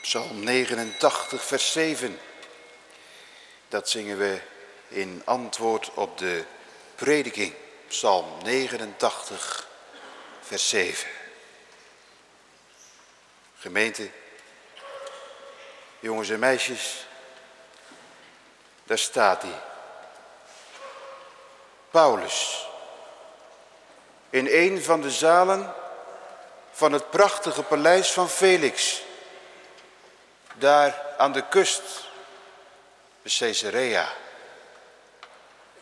Psalm 89, vers 7. Dat zingen we in antwoord op de prediking. Psalm 89, vers 7. Gemeente, jongens en meisjes, daar staat hij. Paulus. In een van de zalen van het prachtige paleis van Felix. Daar aan de kust, bij Caesarea.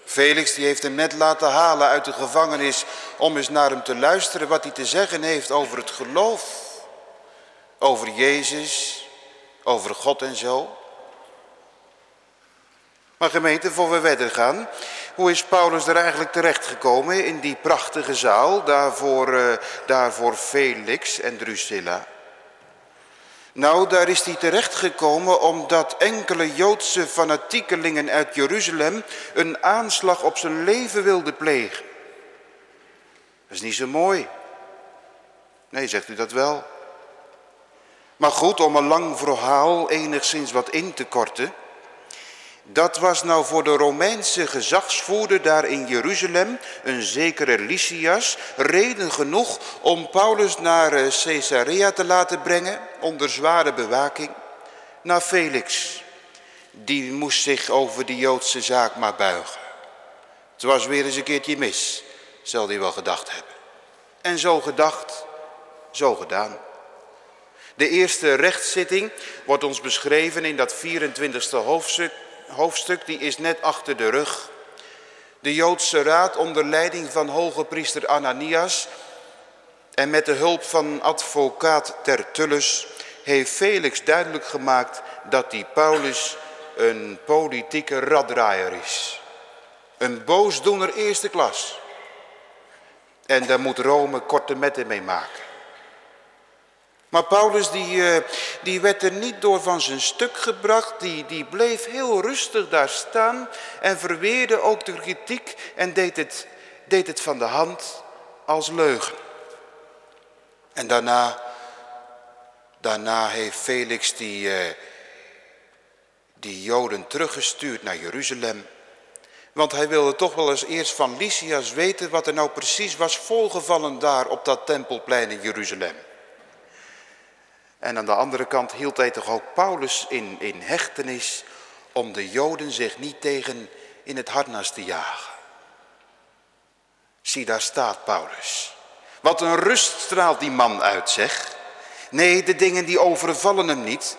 Felix die heeft hem net laten halen uit de gevangenis om eens naar hem te luisteren wat hij te zeggen heeft over het geloof. Over Jezus, over God en zo. Maar gemeente, voor we verder gaan, hoe is Paulus er eigenlijk terechtgekomen in die prachtige zaal, daarvoor, uh, daarvoor Felix en Drusilla? Nou, daar is hij terechtgekomen omdat enkele Joodse fanatiekelingen uit Jeruzalem een aanslag op zijn leven wilden plegen. Dat is niet zo mooi. Nee, zegt u dat wel? Maar goed, om een lang verhaal enigszins wat in te korten. Dat was nou voor de Romeinse gezagsvoerder daar in Jeruzalem, een zekere Lysias, reden genoeg om Paulus naar eh, Caesarea te laten brengen, onder zware bewaking, naar Felix. Die moest zich over die Joodse zaak maar buigen. Het was weer eens een keertje mis, zal hij wel gedacht hebben. En zo gedacht, zo gedaan. De eerste rechtszitting wordt ons beschreven in dat 24e hoofdstuk hoofdstuk die is net achter de rug. De Joodse raad onder leiding van hoge priester Ananias en met de hulp van advocaat Tertullus heeft Felix duidelijk gemaakt dat die Paulus een politieke raddraaier is. Een boosdoener eerste klas. En daar moet Rome korte metten mee maken. Maar Paulus die, eh, die werd er niet door van zijn stuk gebracht. Die, die bleef heel rustig daar staan en verweerde ook de kritiek en deed het, deed het van de hand als leugen. En daarna, daarna heeft Felix die, uh, die Joden teruggestuurd naar Jeruzalem. Want hij wilde toch wel eens eerst van Lysias weten wat er nou precies was voorgevallen daar op dat tempelplein in Jeruzalem. En aan de andere kant hield hij toch ook Paulus in, in hechtenis om de Joden zich niet tegen in het harnas te jagen. Zie, daar staat Paulus. Wat een rust straalt die man uit, zeg. Nee, de dingen die overvallen hem niet.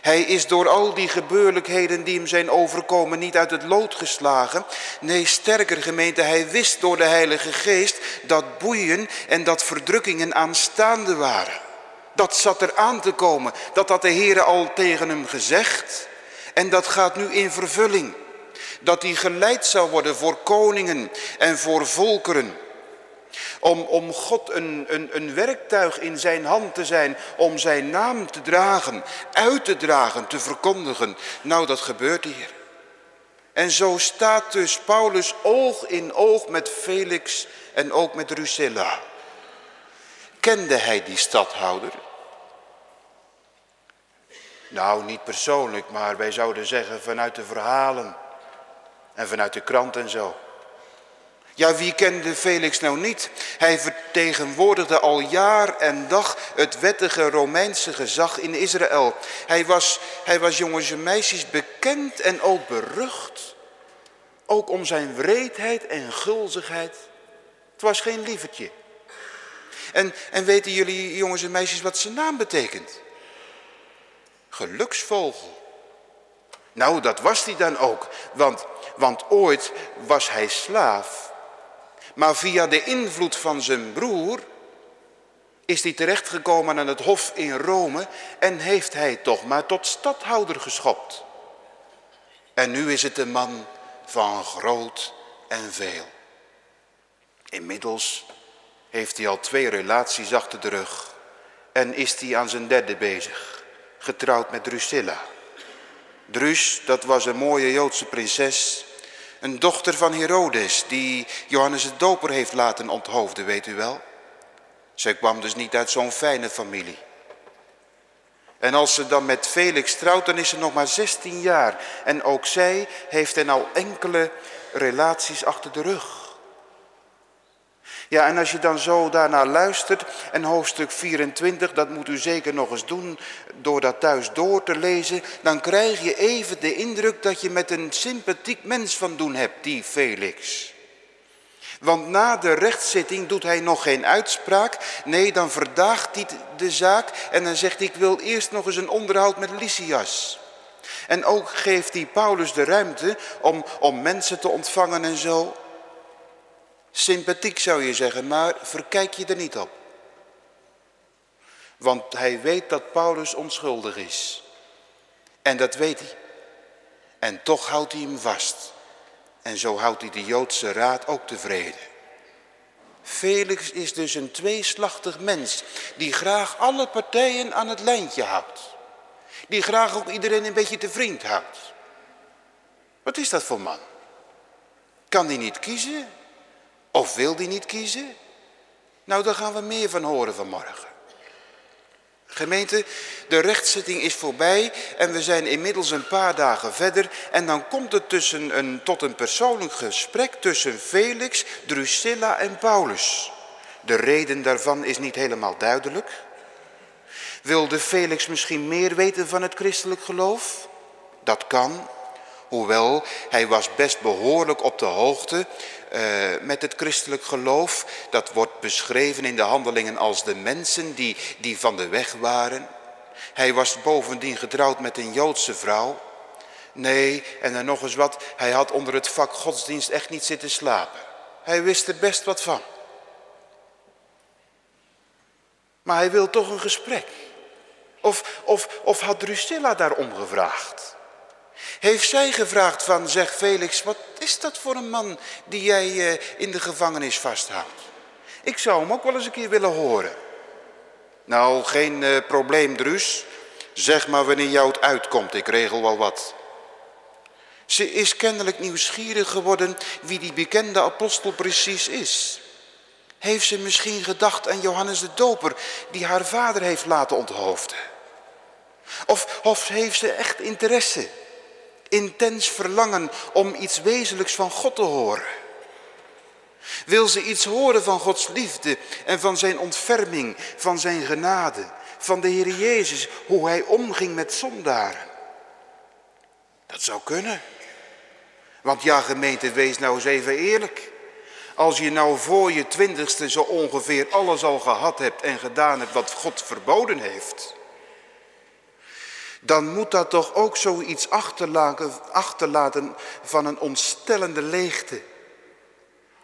Hij is door al die gebeurlijkheden die hem zijn overkomen niet uit het lood geslagen. Nee, sterker gemeente, hij wist door de Heilige Geest dat boeien en dat verdrukkingen aanstaande waren. Dat zat er aan te komen. Dat had de Heer al tegen hem gezegd. En dat gaat nu in vervulling. Dat hij geleid zou worden voor koningen en voor volkeren. Om, om God een, een, een werktuig in zijn hand te zijn, om zijn naam te dragen, uit te dragen, te verkondigen. Nou, dat gebeurt hier. En zo staat dus Paulus oog in oog met Felix en ook met Drusilla. Kende hij die stadhouder? Nou, niet persoonlijk, maar wij zouden zeggen vanuit de verhalen en vanuit de krant en zo. Ja, wie kende Felix nou niet? Hij vertegenwoordigde al jaar en dag het wettige Romeinse gezag in Israël. Hij was, hij was jongens en meisjes bekend en ook berucht. Ook om zijn wreedheid en gulzigheid. Het was geen lievertje. En, en weten jullie jongens en meisjes wat zijn naam betekent? Geluksvogel. Nou, dat was hij dan ook. Want, want ooit was hij slaaf. Maar via de invloed van zijn broer is hij terechtgekomen aan het hof in Rome en heeft hij toch maar tot stadhouder geschopt. En nu is het een man van groot en veel. Inmiddels heeft hij al twee relaties achter de rug en is hij aan zijn derde bezig, getrouwd met Drusilla. Drus, dat was een mooie Joodse prinses, een dochter van Herodes, die Johannes de Doper heeft laten onthoofden, weet u wel. Zij kwam dus niet uit zo'n fijne familie. En als ze dan met Felix trouwt, dan is ze nog maar 16 jaar. En ook zij heeft dan al enkele relaties achter de rug. Ja, en als je dan zo daarna luistert, en hoofdstuk 24, dat moet u zeker nog eens doen door dat thuis door te lezen, dan krijg je even de indruk dat je met een sympathiek mens van doen hebt, die Felix. Want na de rechtszitting doet hij nog geen uitspraak. Nee, dan verdaagt hij de zaak en dan zegt hij, ik wil eerst nog eens een onderhoud met Lysias. En ook geeft hij Paulus de ruimte om, om mensen te ontvangen en zo. Sympathiek zou je zeggen, maar verkijk je er niet op. Want hij weet dat Paulus onschuldig is. En dat weet hij. En toch houdt hij hem vast. En zo houdt hij de Joodse raad ook tevreden. Felix is dus een tweeslachtig mens die graag alle partijen aan het lijntje houdt. Die graag ook iedereen een beetje te vriend houdt. Wat is dat voor man? Kan die niet kiezen? Of wil die niet kiezen? Nou, daar gaan we meer van horen vanmorgen. Gemeente, de rechtszitting is voorbij en we zijn inmiddels een paar dagen verder. En dan komt het tussen een, tot een persoonlijk gesprek tussen Felix, Drusilla en Paulus. De reden daarvan is niet helemaal duidelijk. Wilde Felix misschien meer weten van het christelijk geloof? Dat kan, hoewel hij was best behoorlijk op de hoogte uh, met het christelijk geloof. Dat wordt beschreven in de handelingen als de mensen die, die van de weg waren. Hij was bovendien getrouwd met een Joodse vrouw. Nee, en dan nog eens wat, hij had onder het vak godsdienst echt niet zitten slapen. Hij wist er best wat van. Maar hij wil toch een gesprek. Of, of, of had Drusilla daarom gevraagd? Heeft zij gevraagd van, zeg Felix, wat is dat voor een man die jij eh, in de gevangenis vasthoudt? Ik zou hem ook wel eens een keer willen horen. Nou, geen uh, probleem, Drus. Zeg maar wanneer jou het uitkomt, ik regel wel wat. Ze is kennelijk nieuwsgierig geworden wie die bekende apostel precies is. Heeft ze misschien gedacht aan Johannes de Doper, die haar vader heeft laten onthoofden? Of, of heeft ze echt interesse intens verlangen om iets wezenlijks van God te horen. Wil ze iets horen van Gods liefde en van zijn ontferming, van zijn genade, van de Heer Jezus, hoe hij omging met zondaren? Dat zou kunnen. Want ja, gemeente, wees nou eens even eerlijk. Als je nou voor je twintigste zo ongeveer alles al gehad hebt en gedaan hebt wat God verboden heeft dan moet dat toch ook zoiets achterlaten, achterlaten van een ontstellende leegte,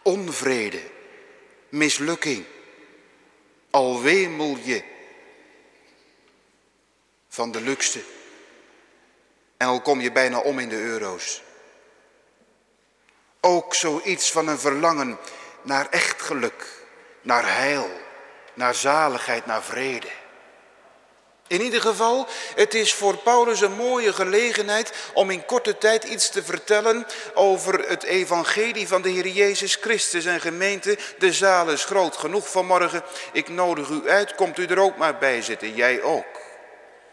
onvrede, mislukking, al wemel je van de luxe en al kom je bijna om in de euro's. Ook zoiets van een verlangen naar echt geluk, naar heil, naar zaligheid, naar vrede. In ieder geval, het is voor Paulus een mooie gelegenheid om in korte tijd iets te vertellen over het evangelie van de Heer Jezus Christus en gemeente. De zaal is groot genoeg vanmorgen. Ik nodig u uit, komt u er ook maar bij zitten, jij ook.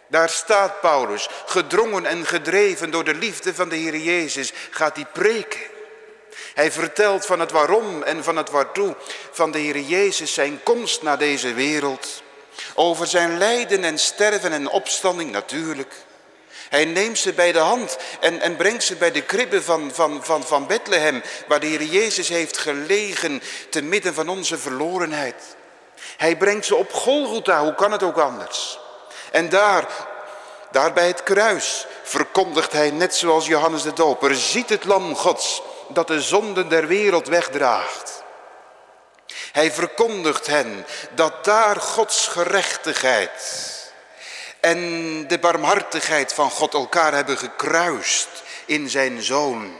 Daar staat Paulus, gedrongen en gedreven door de liefde van de Heer Jezus, gaat hij preken. Hij vertelt van het waarom en van het waartoe van de Heer Jezus zijn komst naar deze wereld. Over zijn lijden en sterven en opstanding natuurlijk. Hij neemt ze bij de hand en, en brengt ze bij de kribben van, van, van, van Bethlehem, waar de Heer Jezus heeft gelegen te midden van onze verlorenheid. Hij brengt ze op Golgotha, hoe kan het ook anders? En daar, daar bij het kruis, verkondigt hij net zoals Johannes de Doper, ziet het lam Gods dat de zonden der wereld wegdraagt. Hij verkondigt hen dat daar Gods gerechtigheid en de barmhartigheid van God elkaar hebben gekruist in zijn zoon.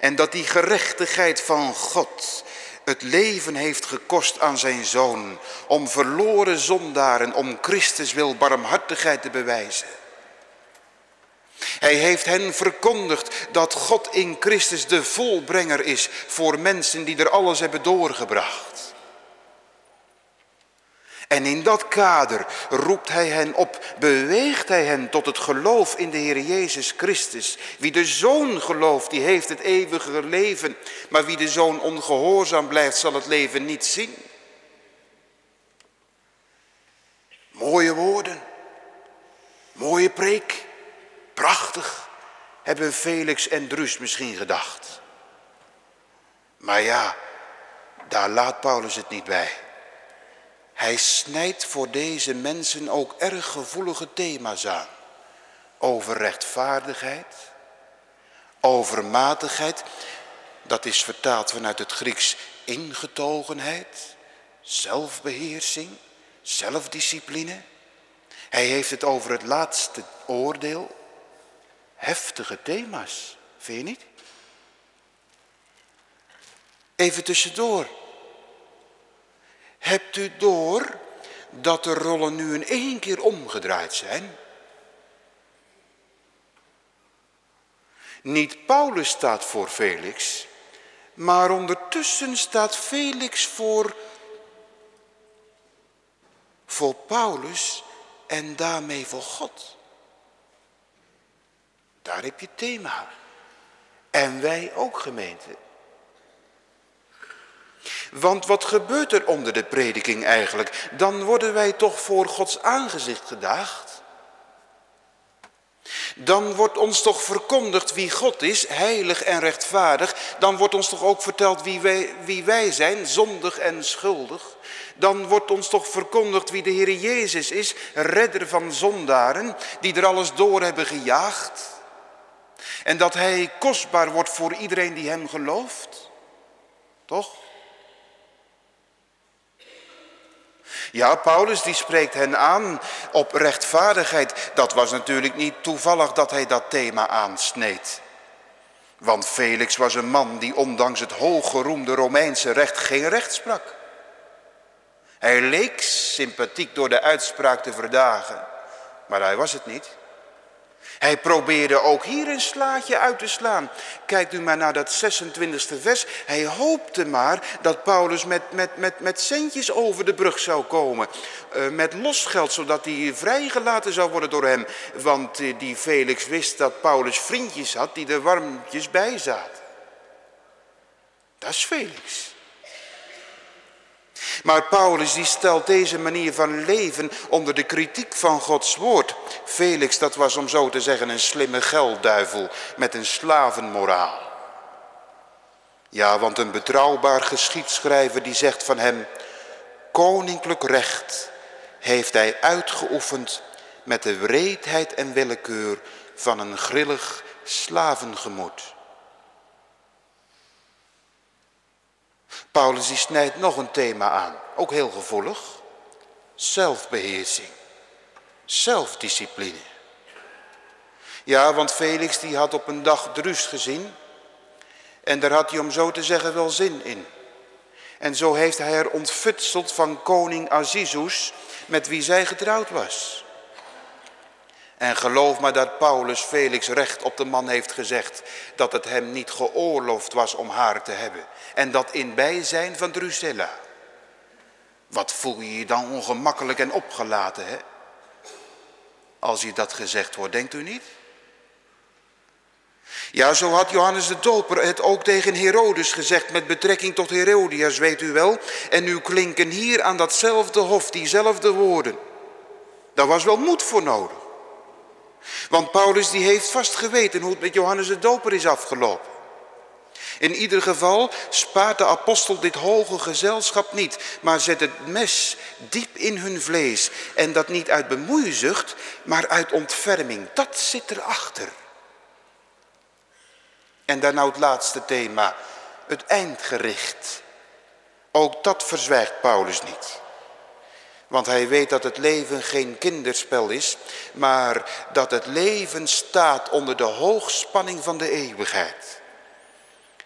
En dat die gerechtigheid van God het leven heeft gekost aan zijn zoon. Om verloren zondaren, om Christus wil barmhartigheid te bewijzen. Hij heeft hen verkondigd dat God in Christus de volbrenger is voor mensen die er alles hebben doorgebracht. En in dat kader roept hij hen op, beweegt hij hen tot het geloof in de Heer Jezus Christus. Wie de Zoon gelooft, die heeft het eeuwige leven. Maar wie de Zoon ongehoorzaam blijft, zal het leven niet zien. Mooie woorden, mooie preek, prachtig, hebben Felix en Drus misschien gedacht. Maar ja, daar laat Paulus het niet bij. Hij snijdt voor deze mensen ook erg gevoelige thema's aan. Over rechtvaardigheid, over matigheid. Dat is vertaald vanuit het Grieks ingetogenheid, zelfbeheersing, zelfdiscipline. Hij heeft het over het laatste oordeel. Heftige thema's, vind je niet? Even tussendoor. Hebt u door dat de rollen nu in één keer omgedraaid zijn? Niet Paulus staat voor Felix, maar ondertussen staat Felix voor, voor Paulus en daarmee voor God. Daar heb je thema. En wij ook gemeente. Want wat gebeurt er onder de prediking eigenlijk? Dan worden wij toch voor Gods aangezicht gedaagd. Dan wordt ons toch verkondigd wie God is, heilig en rechtvaardig. Dan wordt ons toch ook verteld wie wij, wie wij zijn, zondig en schuldig. Dan wordt ons toch verkondigd wie de Heer Jezus is, redder van zondaren, die er alles door hebben gejaagd. En dat Hij kostbaar wordt voor iedereen die Hem gelooft. Toch? Ja, Paulus die spreekt hen aan op rechtvaardigheid. Dat was natuurlijk niet toevallig dat hij dat thema aansneed. Want Felix was een man die ondanks het hooggeroemde Romeinse recht geen recht sprak. Hij leek sympathiek door de uitspraak te verdagen, maar hij was het niet. Hij probeerde ook hier een slaatje uit te slaan. Kijkt u maar naar dat 26e vers. Hij hoopte maar dat Paulus met, met, met, met centjes over de brug zou komen. Uh, met losgeld, zodat hij vrijgelaten zou worden door hem. Want uh, die Felix wist dat Paulus vriendjes had die er warmtjes bij zaten. Dat is Felix. Maar Paulus die stelt deze manier van leven onder de kritiek van Gods woord. Felix, dat was om zo te zeggen een slimme geldduivel met een slavenmoraal. Ja, want een betrouwbaar geschiedschrijver die zegt van hem, koninklijk recht heeft hij uitgeoefend met de wreedheid en willekeur van een grillig slavengemoed. Paulus die snijdt nog een thema aan, ook heel gevoelig. Zelfbeheersing, zelfdiscipline. Ja, want Felix die had op een dag Drus gezien en daar had hij om zo te zeggen wel zin in. En zo heeft hij er ontfutseld van koning Azizus met wie zij getrouwd was. En geloof maar dat Paulus Felix recht op de man heeft gezegd dat het hem niet geoorloofd was om haar te hebben. En dat in bijzijn van Drusilla. Wat voel je je dan ongemakkelijk en opgelaten, hè? Als je dat gezegd wordt, denkt u niet? Ja, zo had Johannes de Doper het ook tegen Herodes gezegd met betrekking tot Herodias, weet u wel. En nu klinken hier aan datzelfde hof diezelfde woorden. Daar was wel moed voor nodig. Want Paulus die heeft vast geweten hoe het met Johannes de Doper is afgelopen. In ieder geval spaart de apostel dit hoge gezelschap niet, maar zet het mes diep in hun vlees. En dat niet uit bemoeizucht, maar uit ontferming. Dat zit erachter. En dan nou het laatste thema, het eindgericht. Ook dat verzwijgt Paulus niet. Want hij weet dat het leven geen kinderspel is, maar dat het leven staat onder de hoogspanning van de eeuwigheid.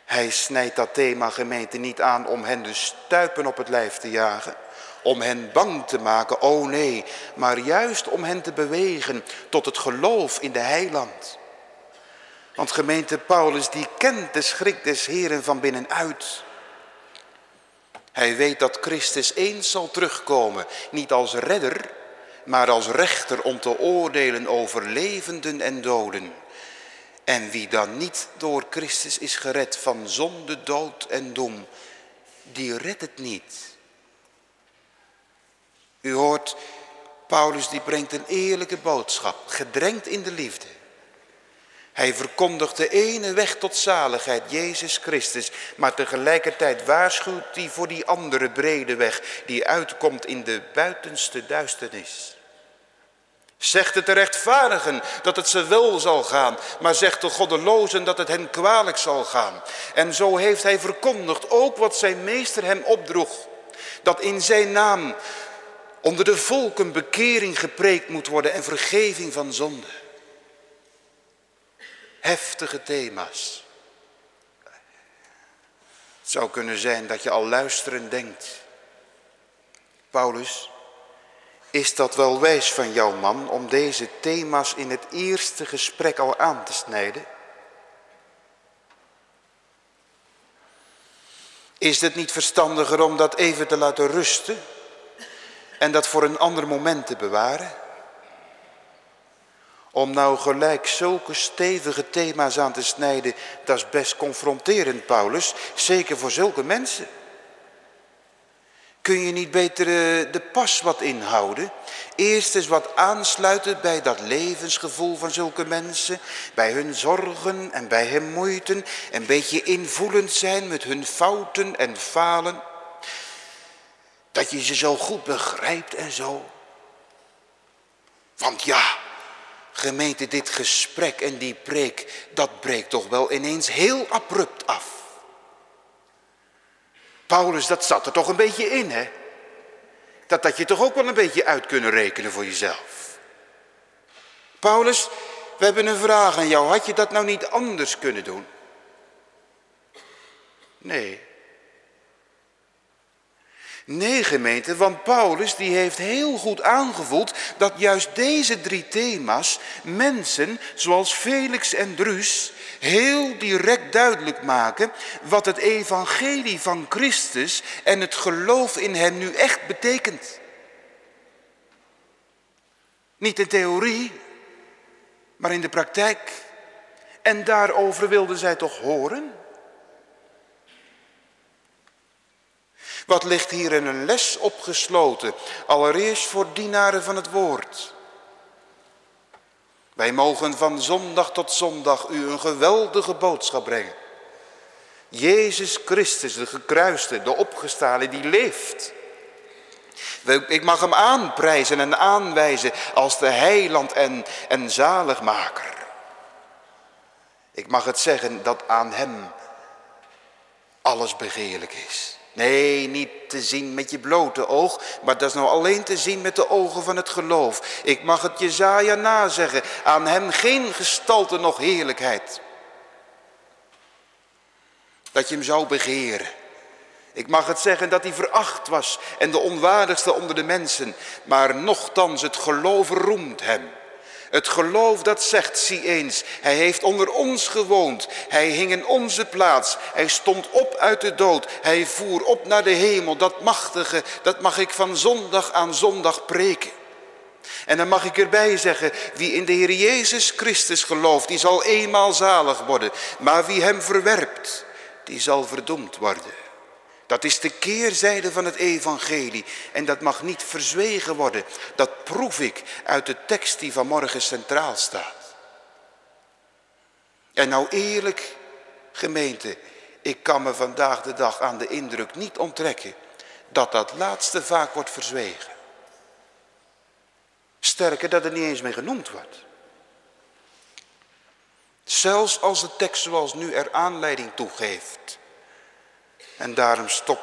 Hij snijdt dat thema gemeente niet aan om hen de stuipen op het lijf te jagen, om hen bang te maken, oh nee, maar juist om hen te bewegen tot het geloof in de heiland. Want gemeente Paulus die kent de schrik des Heren van binnenuit. Hij weet dat Christus eens zal terugkomen, niet als redder, maar als rechter om te oordelen over levenden en doden. En wie dan niet door Christus is gered van zonde, dood en doem, die redt het niet. U hoort, Paulus die brengt een eerlijke boodschap, gedrenkt in de liefde. Hij verkondigt de ene weg tot zaligheid, Jezus Christus. Maar tegelijkertijd waarschuwt hij voor die andere brede weg die uitkomt in de buitenste duisternis. Zegt het de rechtvaardigen dat het ze wel zal gaan, maar zegt de goddelozen dat het hen kwalijk zal gaan. En zo heeft hij verkondigd ook wat zijn meester hem opdroeg. Dat in zijn naam onder de volken bekering gepreekt moet worden en vergeving van zonde heftige thema's. Het zou kunnen zijn dat je al luisteren denkt. Paulus, is dat wel wijs van jouw man om deze thema's in het eerste gesprek al aan te snijden? Is het niet verstandiger om dat even te laten rusten en dat voor een ander moment te bewaren? Om nou gelijk zulke stevige thema's aan te snijden, dat is best confronterend, Paulus. Zeker voor zulke mensen. Kun je niet beter eh, de pas wat inhouden? Eerst eens wat aansluiten bij dat levensgevoel van zulke mensen. Bij hun zorgen en bij hun moeiten. Een beetje invoelend zijn met hun fouten en falen. Dat je ze zo goed begrijpt en zo. Want ja, Gemeente, dit gesprek en die preek, dat breekt toch wel ineens heel abrupt af. Paulus, dat zat er toch een beetje in, hè? Dat dat je toch ook wel een beetje uit kunnen rekenen voor jezelf. Paulus, we hebben een vraag aan jou. Had je dat nou niet anders kunnen doen? Nee. Nee gemeente, want Paulus die heeft heel goed aangevoeld dat juist deze drie thema's mensen zoals Felix en Drus heel direct duidelijk maken wat het evangelie van Christus en het geloof in hem nu echt betekent. Niet in theorie, maar in de praktijk. En daarover wilden zij toch horen? Wat ligt hier in een les opgesloten? Allereerst voor dienaren van het woord. Wij mogen van zondag tot zondag u een geweldige boodschap brengen. Jezus Christus, de gekruiste, de opgestane, die leeft. Ik mag hem aanprijzen en aanwijzen als de heiland en, en zaligmaker. Ik mag het zeggen dat aan hem alles begeerlijk is. Nee, niet te zien met je blote oog, maar dat is nou alleen te zien met de ogen van het geloof. Ik mag het Jezaja nazeggen, aan hem geen gestalte nog heerlijkheid. Dat je hem zou begeren. Ik mag het zeggen dat hij veracht was en de onwaardigste onder de mensen, maar nochtans het geloof roemt hem. Het geloof dat zegt, zie eens, hij heeft onder ons gewoond. Hij hing in onze plaats. Hij stond op uit de dood. Hij voer op naar de hemel. Dat machtige, dat mag ik van zondag aan zondag preken. En dan mag ik erbij zeggen, wie in de Heer Jezus Christus gelooft, die zal eenmaal zalig worden. Maar wie hem verwerpt, die zal verdoemd worden. Dat is de keerzijde van het evangelie en dat mag niet verzwegen worden. Dat proef ik uit de tekst die vanmorgen centraal staat. En nou eerlijk, gemeente, ik kan me vandaag de dag aan de indruk niet onttrekken dat dat laatste vaak wordt verzwegen. Sterker dat er niet eens meer genoemd wordt. Zelfs als de tekst zoals nu er aanleiding toe geeft. En daarom, stop,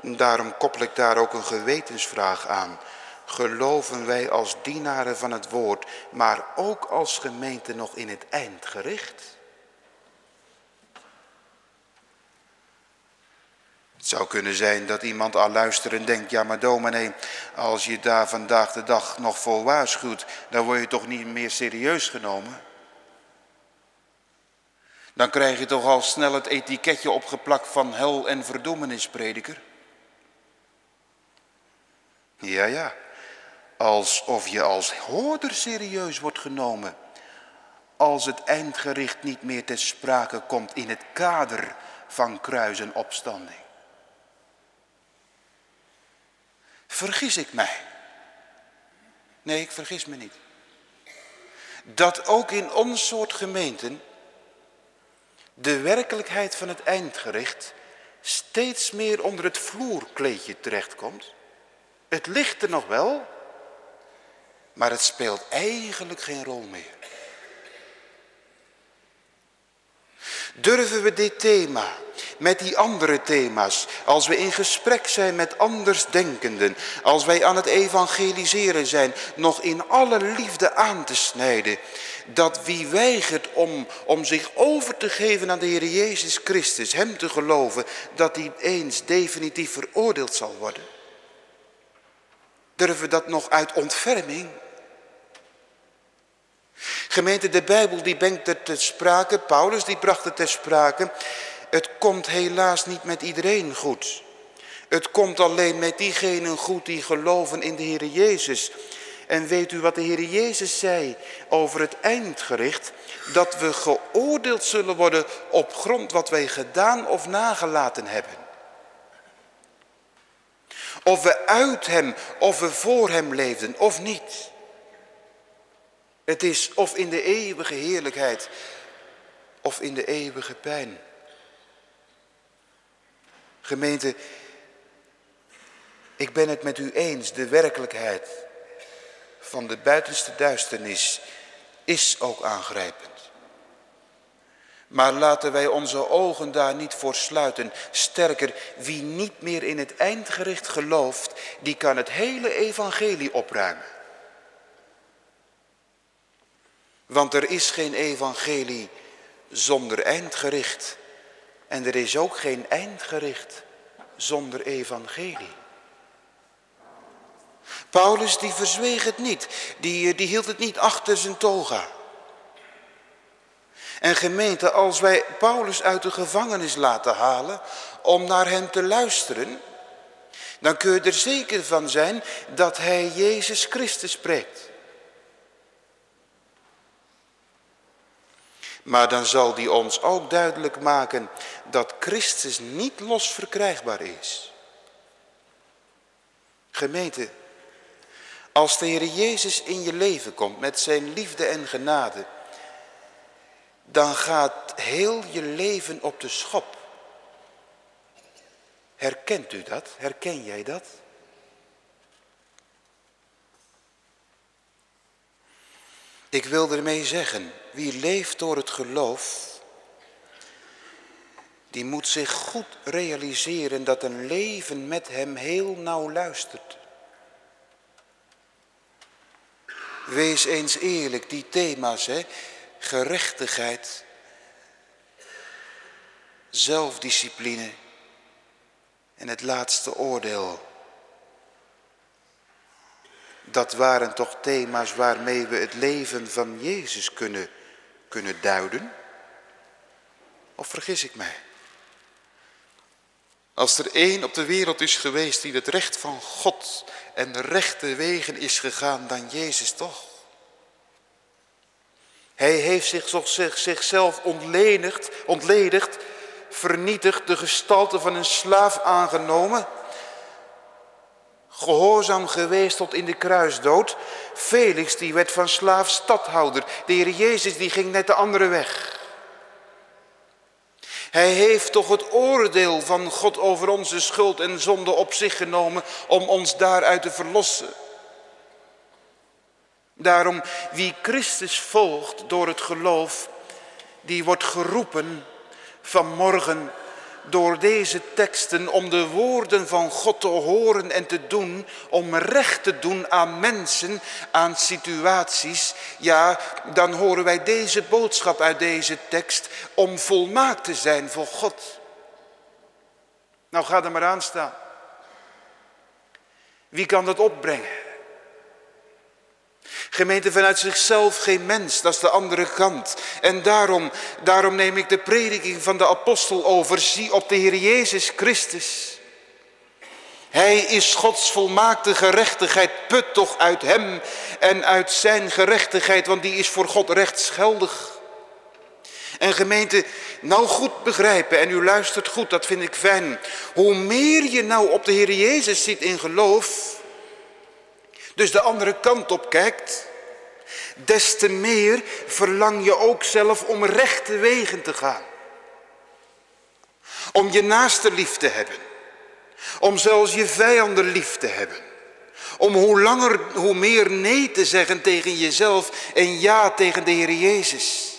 daarom koppel ik daar ook een gewetensvraag aan. Geloven wij als dienaren van het woord, maar ook als gemeente nog in het eindgericht? Het zou kunnen zijn dat iemand al luisteren denkt, ja maar dominee, als je daar vandaag de dag nog voor waarschuwt, dan word je toch niet meer serieus genomen? Dan krijg je toch al snel het etiketje opgeplakt van hel en verdoemenisprediker. Ja, ja. Alsof je als hoorder serieus wordt genomen. Als het eindgericht niet meer ter sprake komt in het kader van kruis en opstanding. Vergis ik mij? Nee, ik vergis me niet. Dat ook in ons soort gemeenten de werkelijkheid van het eindgericht steeds meer onder het vloerkleedje terechtkomt. Het ligt er nog wel, maar het speelt eigenlijk geen rol meer. Durven we dit thema met die andere thema's, als we in gesprek zijn met andersdenkenden, als wij aan het evangeliseren zijn, nog in alle liefde aan te snijden, dat wie weigert om, om zich over te geven aan de Heer Jezus Christus, hem te geloven, dat hij eens definitief veroordeeld zal worden. Durven we dat nog uit ontferming? Gemeente, de Bijbel die brengt het ter sprake, Paulus die bracht het ter sprake. Het komt helaas niet met iedereen goed. Het komt alleen met diegenen goed die geloven in de Heer Jezus. En weet u wat de Heer Jezus zei over het eindgericht? Dat we geoordeeld zullen worden op grond wat wij gedaan of nagelaten hebben. Of we uit hem, of we voor hem leefden, of niet. Het is of in de eeuwige heerlijkheid, of in de eeuwige pijn. Gemeente, ik ben het met u eens, de werkelijkheid van de buitenste duisternis is ook aangrijpend. Maar laten wij onze ogen daar niet voor sluiten. Sterker, wie niet meer in het eindgericht gelooft, die kan het hele evangelie opruimen. Want er is geen evangelie zonder eindgericht. En er is ook geen eindgericht zonder evangelie. Paulus die verzweeg het niet, die, eh, die hield het niet achter zijn toga. En gemeente, als wij Paulus uit de gevangenis laten halen om naar hem te luisteren, dan kun je er zeker van zijn dat hij Jezus Christus spreekt. Maar dan zal die ons ook duidelijk maken dat Christus niet los verkrijgbaar is. Gemeente, als de Heer Jezus in je leven komt met zijn liefde en genade, dan gaat heel je leven op de schop. Herkent u dat? Herken jij dat? Ik wil ermee zeggen, wie leeft door het geloof, die moet zich goed realiseren dat een leven met hem heel nauw luistert. Wees eens eerlijk, die thema's, hè? gerechtigheid, zelfdiscipline en het laatste oordeel. Dat waren toch thema's waarmee we het leven van Jezus kunnen, kunnen duiden? Of vergis ik mij? Als er één op de wereld is geweest die het recht van God en rechte wegen is gegaan, dan Jezus toch. Hij heeft zich, zich, zichzelf ontledigd, ontledigd, vernietigd, de gestalte van een slaaf aangenomen. Gehoorzaam geweest tot in de kruisdood. Felix die werd van slaaf stadhouder. De Heer Jezus die ging net de andere weg. Hij heeft toch het oordeel van God over onze schuld en zonde op zich genomen om ons daaruit te verlossen. Daarom wie Christus volgt door het geloof, die wordt geroepen vanmorgen door deze teksten om de woorden van God te horen en te doen, om recht te doen aan mensen, aan situaties, ja, dan horen wij deze boodschap uit deze tekst om volmaakt te zijn voor God. Nou, ga er maar aan staan. Wie kan dat opbrengen? Gemeente vanuit zichzelf geen mens, dat is de andere kant. En daarom, daarom neem ik de prediking van de apostel over. Zie op de Heer Jezus Christus. Hij is Gods volmaakte gerechtigheid. Put toch uit hem en uit zijn gerechtigheid, want die is voor God rechtsgeldig. En gemeente, nou goed begrijpen en u luistert goed, dat vind ik fijn. Hoe meer je nou op de Heer Jezus ziet in geloof, dus de andere kant op kijkt, des te meer verlang je ook zelf om rechte wegen te gaan. Om je naaste lief te hebben. Om zelfs je vijanden lief te hebben. Om hoe langer, hoe meer nee te zeggen tegen jezelf en ja tegen de Heer Jezus.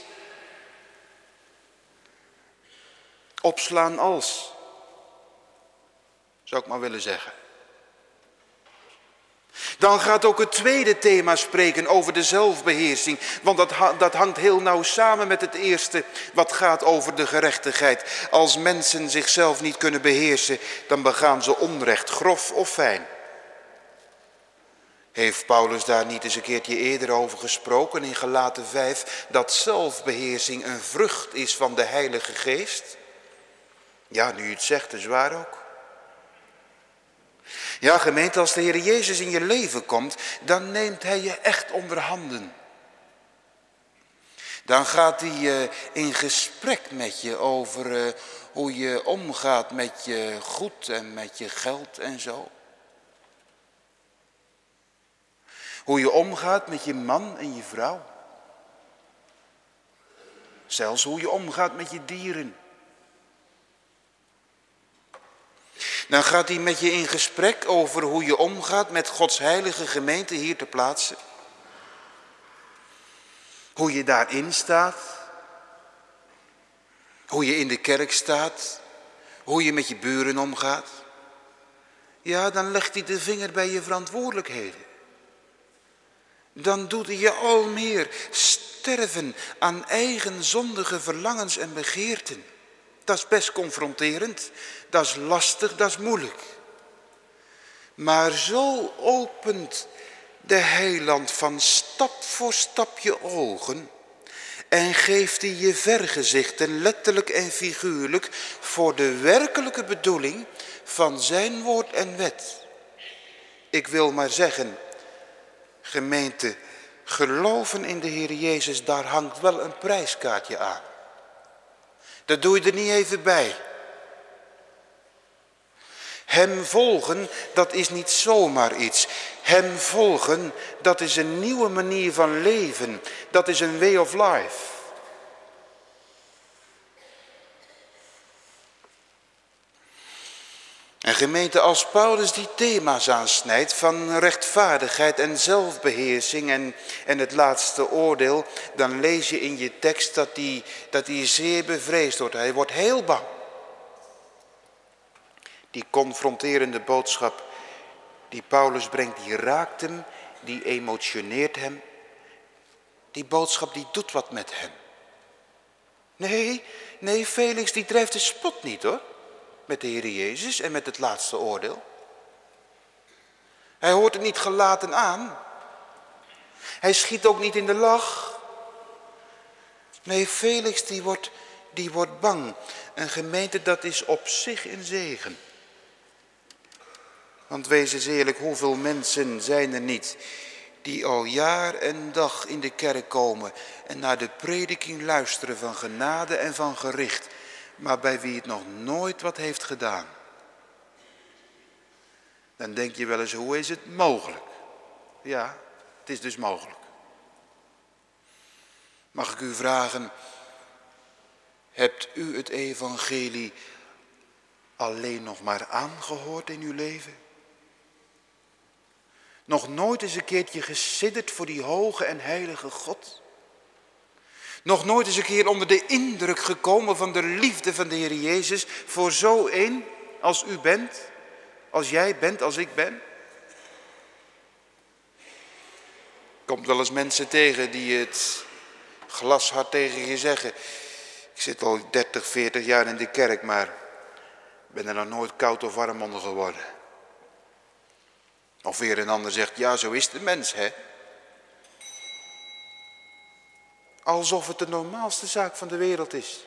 Opslaan als, zou ik maar willen zeggen. Dan gaat ook het tweede thema spreken over de zelfbeheersing. Want dat, dat hangt heel nauw samen met het eerste wat gaat over de gerechtigheid. Als mensen zichzelf niet kunnen beheersen, dan begaan ze onrecht, grof of fijn. Heeft Paulus daar niet eens een keertje eerder over gesproken in Galaten 5, dat zelfbeheersing een vrucht is van de Heilige Geest? Ja, nu je het zegt, is waar ook. Ja, gemeente, als de Heer Jezus in je leven komt, dan neemt Hij je echt onder handen. Dan gaat hij uh, in gesprek met je over uh, hoe je omgaat met je goed en met je geld en zo. Hoe je omgaat met je man en je vrouw. Zelfs hoe je omgaat met je dieren. Dan gaat hij met je in gesprek over hoe je omgaat met Gods heilige gemeente hier te plaatsen. Hoe je daarin staat. Hoe je in de kerk staat. Hoe je met je buren omgaat. Ja, dan legt hij de vinger bij je verantwoordelijkheden. Dan doet hij je al meer sterven aan eigen zondige verlangens en begeerten. Dat is best confronterend, dat is lastig, dat is moeilijk. Maar zo opent de heiland van stap voor stap je ogen en geeft hij je vergezichten, letterlijk en figuurlijk, voor de werkelijke bedoeling van zijn woord en wet. Ik wil maar zeggen, gemeente, geloven in de Heer Jezus, daar hangt wel een prijskaartje aan. Dat doe je er niet even bij. Hem volgen, dat is niet zomaar iets. Hem volgen, dat is een nieuwe manier van leven. Dat is een way of life. En gemeente, als Paulus die thema's aansnijdt van rechtvaardigheid en zelfbeheersing en, en het laatste oordeel, dan lees je in je tekst dat hij, dat hij zeer bevreesd wordt. Hij wordt heel bang. Die confronterende boodschap die Paulus brengt, die raakt hem, die emotioneert hem. Die boodschap die doet wat met hem. Nee, nee, Felix die drijft de spot niet hoor met de Heer Jezus en met het laatste oordeel. Hij hoort het niet gelaten aan. Hij schiet ook niet in de lach. Nee, Felix die wordt, die wordt bang. Een gemeente dat is op zich een zegen. Want wees eens eerlijk, hoeveel mensen zijn er niet die al jaar en dag in de kerk komen en naar de prediking luisteren van genade en van gericht maar bij wie het nog nooit wat heeft gedaan. Dan denk je wel eens, hoe is het mogelijk? Ja, het is dus mogelijk. Mag ik u vragen, hebt u het evangelie alleen nog maar aangehoord in uw leven? Nog nooit eens een keertje gesidderd voor die hoge en heilige God? Nog nooit eens een keer onder de indruk gekomen van de liefde van de Heer Jezus voor zo een als u bent, als jij bent, als ik ben? Komt wel eens mensen tegen die het glashard tegen je zeggen. Ik zit al 30, 40 jaar in de kerk, maar ben er nog nooit koud of warm onder geworden. Of weer een ander zegt, ja zo is de mens hè. Alsof het de normaalste zaak van de wereld is.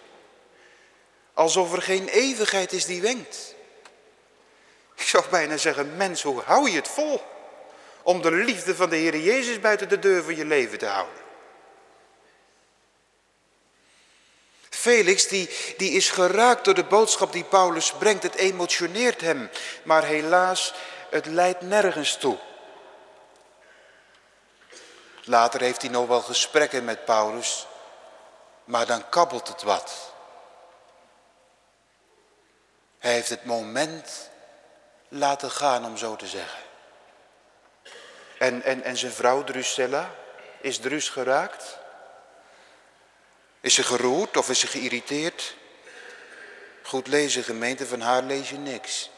Alsof er geen eeuwigheid is die wenkt. zou bijna zeggen, mens, hoe hou je het vol? Om de liefde van de Heer Jezus buiten de deur van je leven te houden. Felix die, die is geraakt door de boodschap die Paulus brengt. Het emotioneert hem. Maar helaas, het leidt nergens toe. Later heeft hij nog wel gesprekken met Paulus. Maar dan kabbelt het wat. Hij heeft het moment laten gaan, om zo te zeggen. En, en, en zijn vrouw Drusilla, is Drus geraakt? Is ze geroerd of is ze geïrriteerd? Goed lezen gemeente, van haar lees je niks.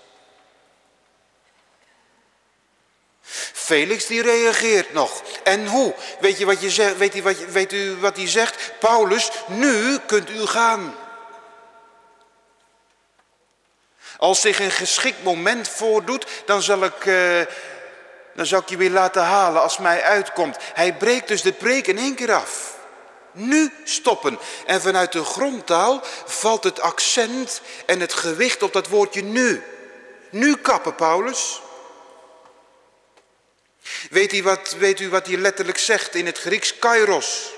Felix die reageert nog. En hoe? Weet, je wat je zegt, weet, u wat, weet u wat hij zegt? Paulus, nu kunt u gaan. Als zich een geschikt moment voordoet, dan zal ik, uh, dan zal ik je weer laten halen als mij uitkomt. Hij breekt dus de preek in één keer af. Nu stoppen. En vanuit de grondtaal valt het accent en het gewicht op dat woordje nu. Nu kappen, Paulus. Weet u wat, weet u wat hij letterlijk zegt in het Grieks? Kairos.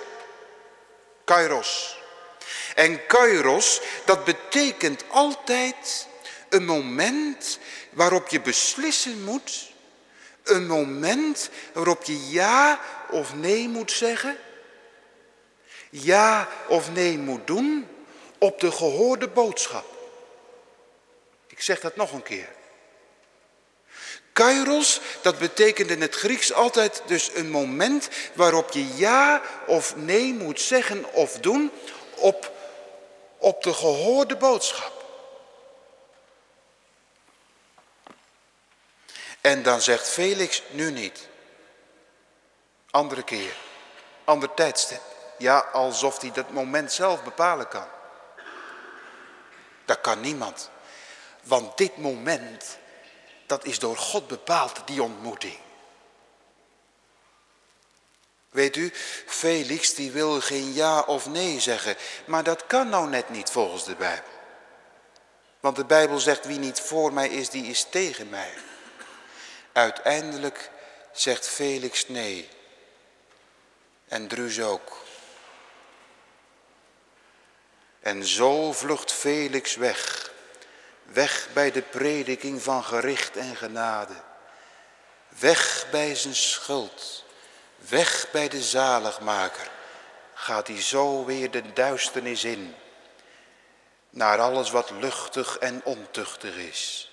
Kairos. En kairos, dat betekent altijd een moment waarop je beslissen moet. Een moment waarop je ja of nee moet zeggen. Ja of nee moet doen op de gehoorde boodschap. Ik zeg dat nog een keer. Kairos, dat betekent in het Grieks altijd dus een moment waarop je ja of nee moet zeggen of doen op, op de gehoorde boodschap. En dan zegt Felix, nu niet. Andere keer, ander tijdstip. Ja, alsof hij dat moment zelf bepalen kan. Dat kan niemand. Want dit moment, dat is door God bepaald, die ontmoeting. Weet u, Felix die wil geen ja of nee zeggen. Maar dat kan nou net niet volgens de Bijbel. Want de Bijbel zegt wie niet voor mij is, die is tegen mij. Uiteindelijk zegt Felix nee. En Drus ook. En zo vlucht Felix weg. Weg bij de prediking van gericht en genade. Weg bij zijn schuld. Weg bij de zaligmaker. Gaat hij zo weer de duisternis in. Naar alles wat luchtig en ontuchtig is.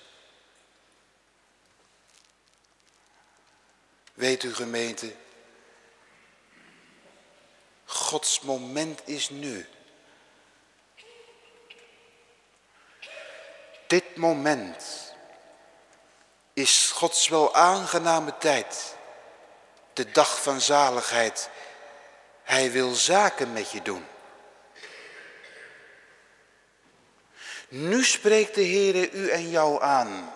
Weet u gemeente, Gods moment is nu. Dit moment is Gods wel aangename tijd, de dag van zaligheid. Hij wil zaken met je doen. Nu spreekt de Heere u en jou aan.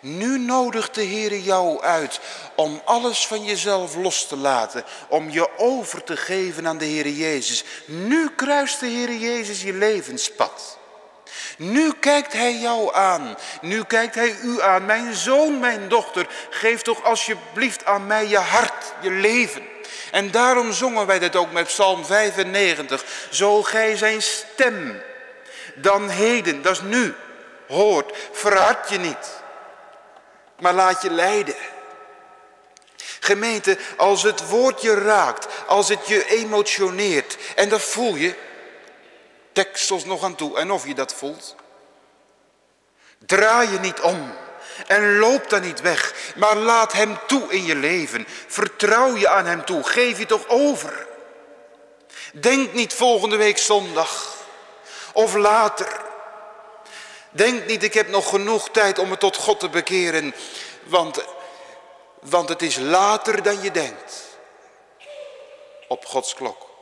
Nu nodigt de Heer jou uit om alles van jezelf los te laten, om je over te geven aan de Heer Jezus. Nu kruist de Heer Jezus je levenspad. Nu kijkt Hij jou aan. Nu kijkt Hij u aan. Mijn zoon, mijn dochter, geef toch alsjeblieft aan mij je hart, je leven. En daarom zongen wij dat ook met Psalm 95. Zo gij zijn stem dan heden, dat is nu, hoort, verhard je niet maar laat je leiden. Gemeente, als het woord je raakt, als het je emotioneert en dat voel je, tekstels nog aan toe en of je dat voelt. Draai je niet om en loop dan niet weg, maar laat hem toe in je leven. Vertrouw je aan hem toe, geef je toch over. Denk niet volgende week zondag of later. Denk niet, ik heb nog genoeg tijd om me tot God te bekeren. Want, want het is later dan je denkt. Op Gods klok.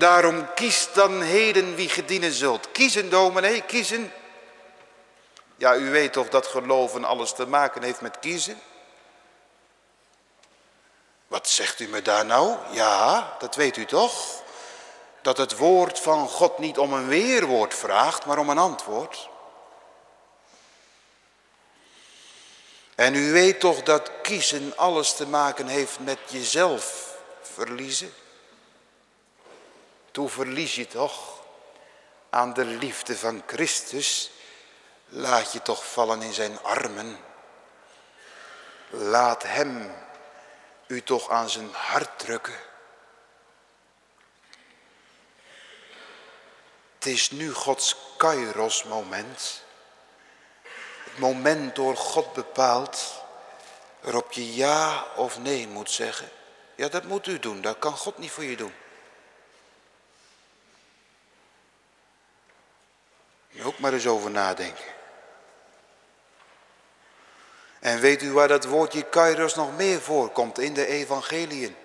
Daarom kies dan heden wie gedienen zult. Kiezen dominee, kiezen. Ja, u weet toch dat geloven alles te maken heeft met kiezen? Wat zegt u me daar nou? Ja, dat weet u toch? dat het woord van God niet om een weerwoord vraagt, maar om een antwoord. En u weet toch dat kiezen alles te maken heeft met jezelf verliezen? Toen verlies je toch aan de liefde van Christus. Laat je toch vallen in zijn armen. Laat hem u toch aan zijn hart drukken. Het is nu Gods kairos moment. Het moment door God bepaald waarop je ja of nee moet zeggen. Ja, dat moet u doen. Dat kan God niet voor je doen. Je ook maar eens over nadenken. En weet u waar dat woordje kairos nog meer voorkomt in de evangeliën?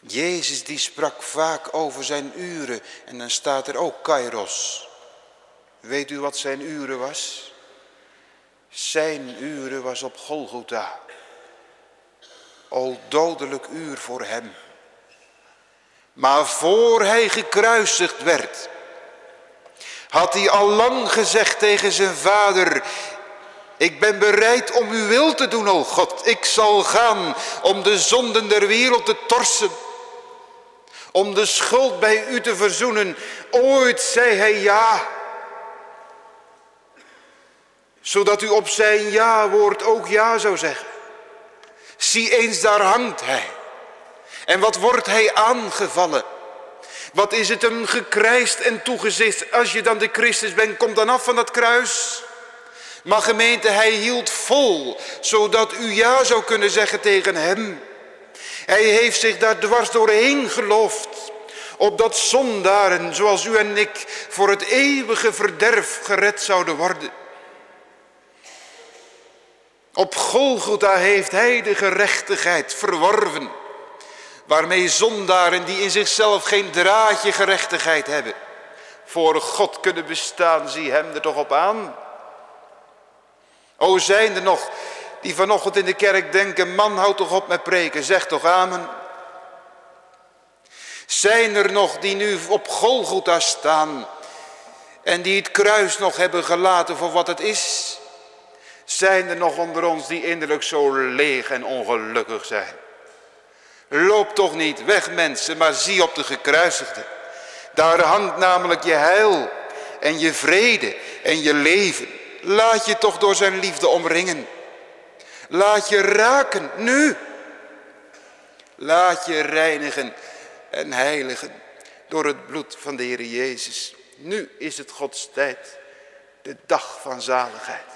Jezus die sprak vaak over zijn uren en dan staat er ook kairos. Weet u wat zijn uren was? Zijn uren was op Golgotha. O dodelijk uur voor hem. Maar voor hij gekruisigd werd, had hij al lang gezegd tegen zijn vader, ik ben bereid om uw wil te doen, o God. Ik zal gaan om de zonden der wereld te torsen. Om de schuld bij u te verzoenen. Ooit zei hij ja. Zodat u op zijn ja-woord ook ja zou zeggen. Zie eens, daar hangt hij. En wat wordt hij aangevallen? Wat is het hem gekrijst en toegezegd. Als je dan de Christus bent, kom dan af van dat kruis. Maar gemeente, hij hield vol, zodat u ja zou kunnen zeggen tegen hem. Hij heeft zich daar dwars doorheen geloofd. Opdat zondaren, zoals u en ik, voor het eeuwige verderf gered zouden worden. Op Golgotha heeft hij de gerechtigheid verworven. Waarmee zondaren die in zichzelf geen draadje gerechtigheid hebben. Voor God kunnen bestaan, zie hem er toch op aan. O zijn er nog die vanochtend in de kerk denken, man houd toch op met preken, zeg toch amen. Zijn er nog die nu op Golgotha staan en die het kruis nog hebben gelaten voor wat het is? Zijn er nog onder ons die innerlijk zo leeg en ongelukkig zijn? Loop toch niet weg mensen, maar zie op de gekruisigde. Daar hangt namelijk je heil en je vrede en je leven. Laat je toch door zijn liefde omringen. Laat je raken, nu. Laat je reinigen en heiligen door het bloed van de Heer Jezus. Nu is het Gods tijd, de dag van zaligheid.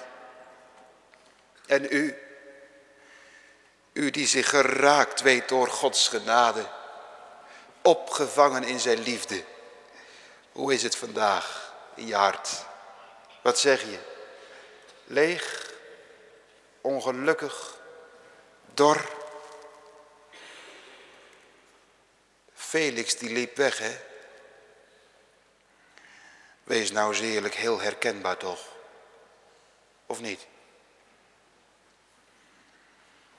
En u, u die zich geraakt weet door Gods genade, opgevangen in zijn liefde. Hoe is het vandaag in je hart? Wat zeg je? Leeg, ongelukkig, dor. Felix die liep weg, hè? Wees nou eens eerlijk heel herkenbaar toch? Of niet?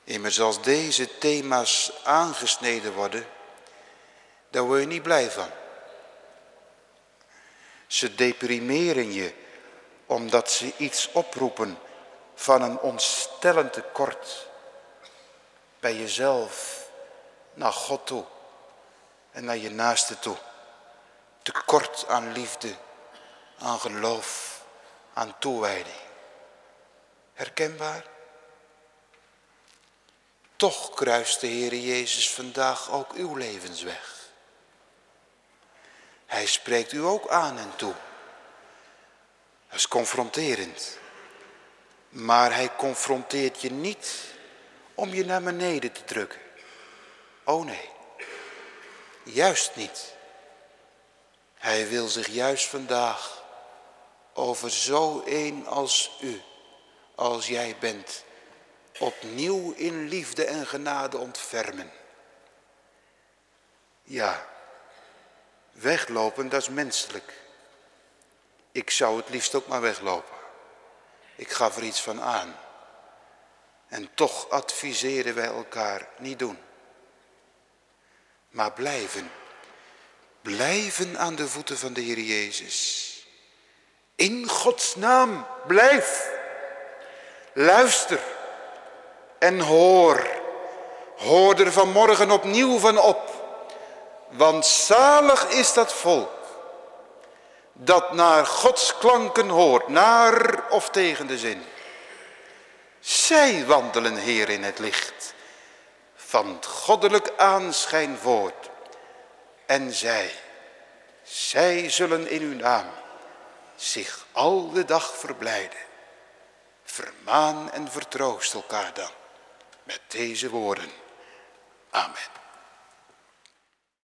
Immers als deze thema's aangesneden worden, daar word je niet blij van. Ze deprimeren je omdat ze iets oproepen van een ontstellend tekort bij jezelf, naar God toe en naar je naaste toe. Tekort aan liefde, aan geloof, aan toewijding. Herkenbaar? Toch kruist de Heer Jezus vandaag ook uw levensweg. Hij spreekt u ook aan en toe. Dat is confronterend. Maar hij confronteert je niet om je naar beneden te drukken. Oh nee, juist niet. Hij wil zich juist vandaag over zo een als u, als jij bent, opnieuw in liefde en genade ontfermen. Ja, weglopen, dat is menselijk. Ik zou het liefst ook maar weglopen. Ik gaf er iets van aan. En toch adviseren wij elkaar niet doen. Maar blijven. Blijven aan de voeten van de Heer Jezus. In Gods naam, blijf. Luister en hoor. Hoor er vanmorgen opnieuw van op. Want zalig is dat volk dat naar Gods klanken hoort, naar of tegen de zin. Zij wandelen, Heer, in het licht van het goddelijk aanschijn voort. En zij, zij zullen in uw naam zich al de dag verblijden. Vermaan en vertroost elkaar dan met deze woorden. Amen.